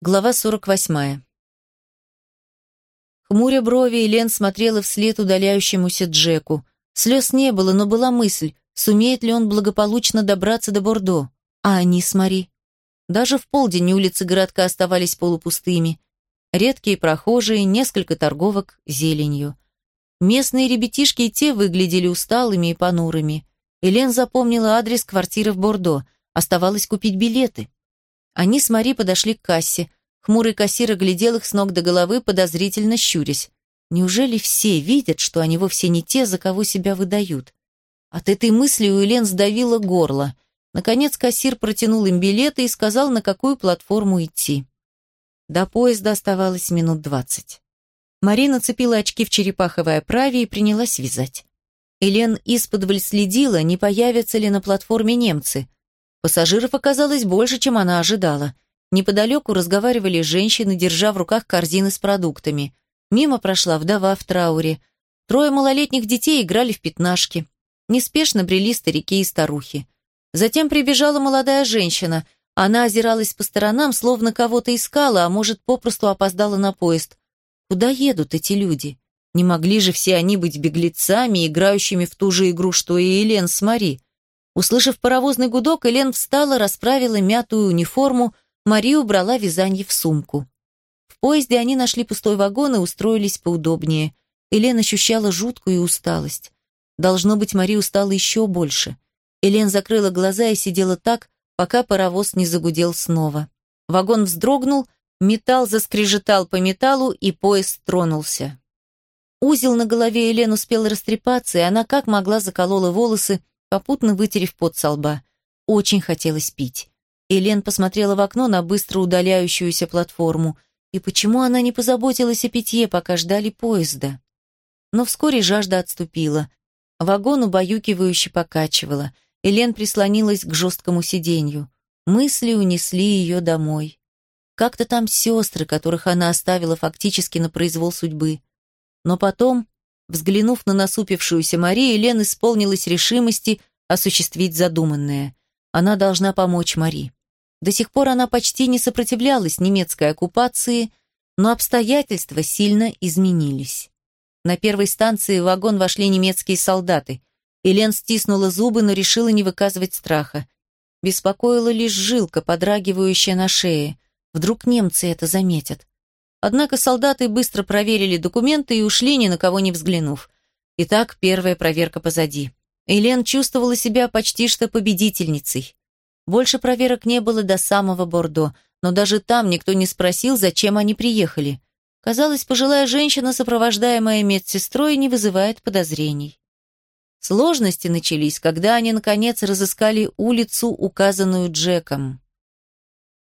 Глава 48. Хмуря брови, Элен смотрела вслед удаляющемуся Джеку. Слез не было, но была мысль, сумеет ли он благополучно добраться до Бордо. А они с Мари. Даже в полдень улицы городка оставались полупустыми. Редкие прохожие, несколько торговок зеленью. Местные ребятишки и те выглядели усталыми и понурыми. Элен запомнила адрес квартиры в Бордо. Оставалось купить билеты. Они с Мари подошли к кассе. Хмурый кассир оглядел их с ног до головы, подозрительно щурясь. Неужели все видят, что они вовсе не те, за кого себя выдают? От этой мысли у Элен сдавило горло. Наконец кассир протянул им билеты и сказал, на какую платформу идти. До поезда оставалось минут двадцать. Марина цепила очки в черепаховой оправе и принялась вязать. Элен исподволь следила, не появятся ли на платформе немцы. Пассажиров оказалось больше, чем она ожидала. Неподалеку разговаривали женщины, держа в руках корзины с продуктами. Мимо прошла вдова в трауре. Трое малолетних детей играли в пятнашки. Неспешно брели старики и старухи. Затем прибежала молодая женщина. Она озиралась по сторонам, словно кого-то искала, а может, попросту опоздала на поезд. Куда едут эти люди? Не могли же все они быть беглецами, играющими в ту же игру, что и Елен с Мари. Услышав паровозный гудок, Элен встала, расправила мятую униформу, Мари убрала вязанье в сумку. В поезде они нашли пустой вагон и устроились поудобнее. Элен ощущала жуткую усталость. Должно быть, Мари устала еще больше. Элен закрыла глаза и сидела так, пока паровоз не загудел снова. Вагон вздрогнул, металл заскрежетал по металлу, и поезд тронулся. Узел на голове Элен успел растрепаться, и она как могла заколола волосы, попутно вытерев пот со лба. Очень хотелось пить. Элен посмотрела в окно на быстро удаляющуюся платформу. И почему она не позаботилась о питье, пока ждали поезда? Но вскоре жажда отступила. Вагон убаюкивающе покачивала. Элен прислонилась к жесткому сиденью. Мысли унесли ее домой. Как-то там сестры, которых она оставила фактически на произвол судьбы. Но потом Взглянув на насупившуюся Марию, Лен исполнилась решимости осуществить задуманное. Она должна помочь Мари. До сих пор она почти не сопротивлялась немецкой оккупации, но обстоятельства сильно изменились. На первой станции в вагон вошли немецкие солдаты. Елен стиснула зубы, но решила не выказывать страха. Беспокоила лишь жилка, подрагивающая на шее. Вдруг немцы это заметят. Однако солдаты быстро проверили документы и ушли, ни на кого не взглянув. Итак, первая проверка позади. Элен чувствовала себя почти что победительницей. Больше проверок не было до самого Бордо, но даже там никто не спросил, зачем они приехали. Казалось, пожилая женщина, сопровождаемая медсестрой, не вызывает подозрений. Сложности начались, когда они, наконец, разыскали улицу, указанную Джеком.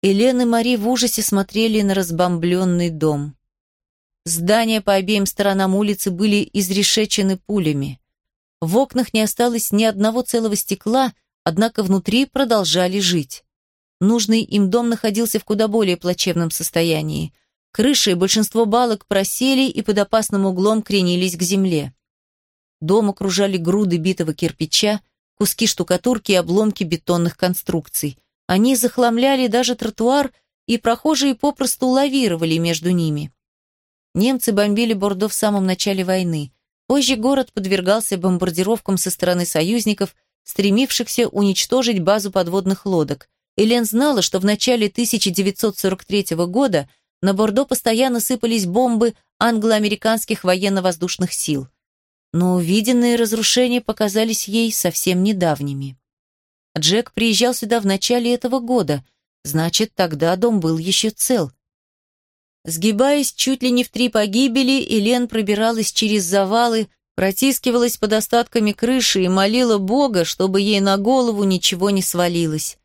Елена и Мари в ужасе смотрели на разбомбленный дом. Здания по обеим сторонам улицы были изрешечены пулями. В окнах не осталось ни одного целого стекла, однако внутри продолжали жить. Нужный им дом находился в куда более плачевном состоянии. Крыши и большинство балок просели и под опасным углом кренились к земле. Дом окружали груды битого кирпича, куски штукатурки и обломки бетонных конструкций. Они захламляли даже тротуар, и прохожие попросту лавировали между ними. Немцы бомбили Бордо в самом начале войны. Позже город подвергался бомбардировкам со стороны союзников, стремившихся уничтожить базу подводных лодок. Элен знала, что в начале 1943 года на Бордо постоянно сыпались бомбы англо-американских военно-воздушных сил. Но увиденные разрушения показались ей совсем недавними. Джек приезжал сюда в начале этого года, значит, тогда дом был еще цел. Сгибаясь чуть ли не в три погибели, Элен пробиралась через завалы, протискивалась под остатками крыши и молила Бога, чтобы ей на голову ничего не свалилось.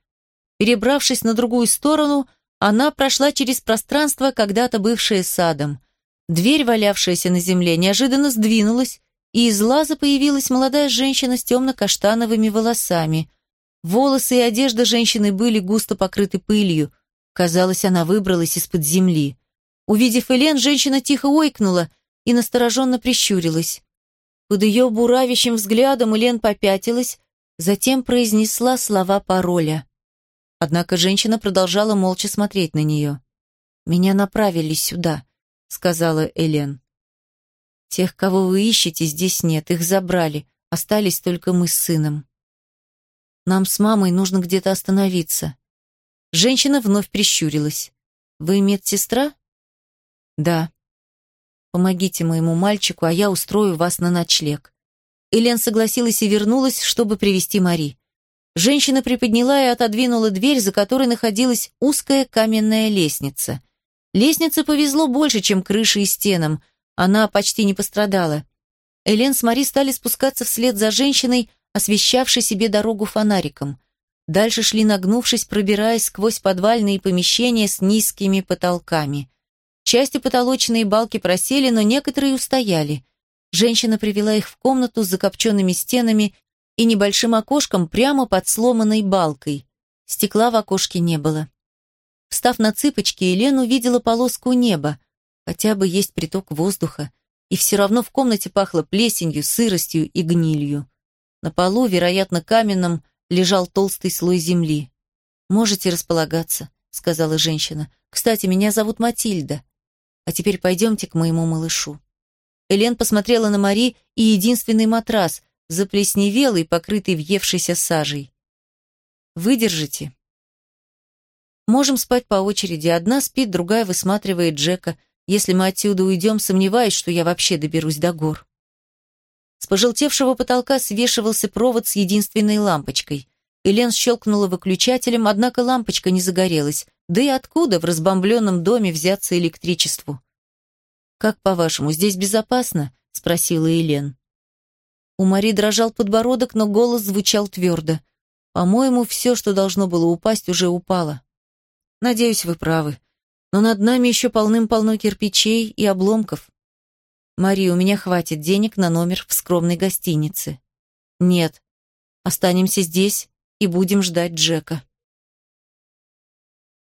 Перебравшись на другую сторону, она прошла через пространство, когда-то бывшее садом. Дверь, валявшаяся на земле, неожиданно сдвинулась, и из лаза появилась молодая женщина с темно-каштановыми волосами – Волосы и одежда женщины были густо покрыты пылью. Казалось, она выбралась из-под земли. Увидев Элен, женщина тихо ойкнула и настороженно прищурилась. Под ее буравящим взглядом Элен попятилась, затем произнесла слова пароля. Однако женщина продолжала молча смотреть на нее. Меня направили сюда, сказала Элен. Тех, кого вы ищете, здесь нет, их забрали. Остались только мы с сыном. Нам с мамой нужно где-то остановиться. Женщина вновь прищурилась. Вы медсестра? Да. Помогите моему мальчику, а я устрою вас на ночлег. Элен согласилась и вернулась, чтобы привести Мари. Женщина приподняла и отодвинула дверь, за которой находилась узкая каменная лестница. Лестнице повезло больше, чем крыше и стенам. Она почти не пострадала. Элен с Мари стали спускаться вслед за женщиной, освещавшей себе дорогу фонариком. Дальше шли нагнувшись, пробираясь сквозь подвальные помещения с низкими потолками. Частью потолочные балки просели, но некоторые устояли. Женщина привела их в комнату с закопченными стенами и небольшим окошком прямо под сломанной балкой. Стекла в окошке не было. Встав на цыпочки, Елен увидела полоску неба. Хотя бы есть приток воздуха. И все равно в комнате пахло плесенью, сыростью и гнилью. На полу, вероятно, каменном, лежал толстый слой земли. «Можете располагаться», — сказала женщина. «Кстати, меня зовут Матильда. А теперь пойдемте к моему малышу». Элен посмотрела на Мари и единственный матрас, заплесневелый, покрытый въевшейся сажей. «Выдержите?» «Можем спать по очереди. Одна спит, другая высматривает Джека. Если мы отсюда уйдем, сомневаюсь, что я вообще доберусь до гор». С пожелтевшего потолка свешивался провод с единственной лампочкой. Элен щелкнула выключателем, однако лампочка не загорелась. Да и откуда в разбомбленном доме взяться электричеству? «Как по-вашему, здесь безопасно?» — спросила Элен. У Мари дрожал подбородок, но голос звучал твердо. «По-моему, все, что должно было упасть, уже упало. Надеюсь, вы правы. Но над нами еще полным-полно кирпичей и обломков. «Мари, у меня хватит денег на номер в скромной гостинице». «Нет. Останемся здесь и будем ждать Джека».